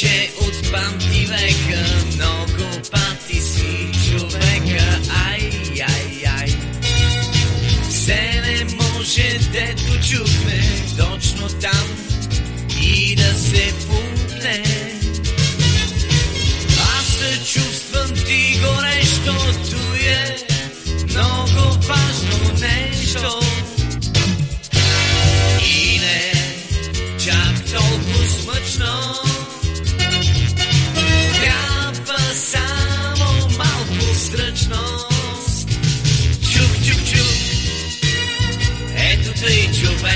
Че от памти века, много пати си човека, ай, ай, ай. Все не може дето чухме точно там и да се пукне. Аз се чувствам ти горещото.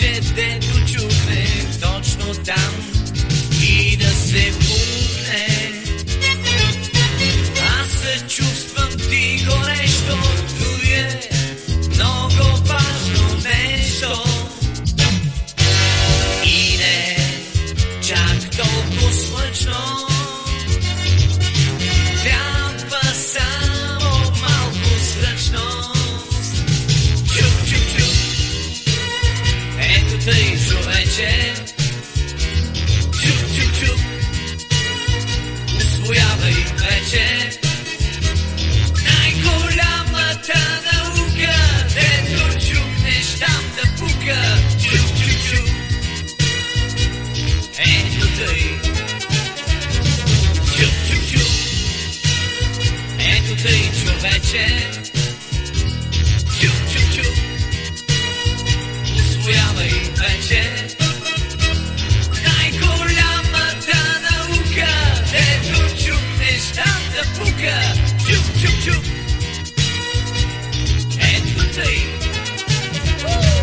Че дето чухме точно там и да се tej żonecie Ciup, ciup, ciup Uswojawej mecie Najgola ma ta nauka Tego ciupniesz tam ta puka Ciup, ciup, ciup Hej do tej Ciup, ciup, ciup Hej do tej człowiecie Choo, choo, choo. And good day. Woo!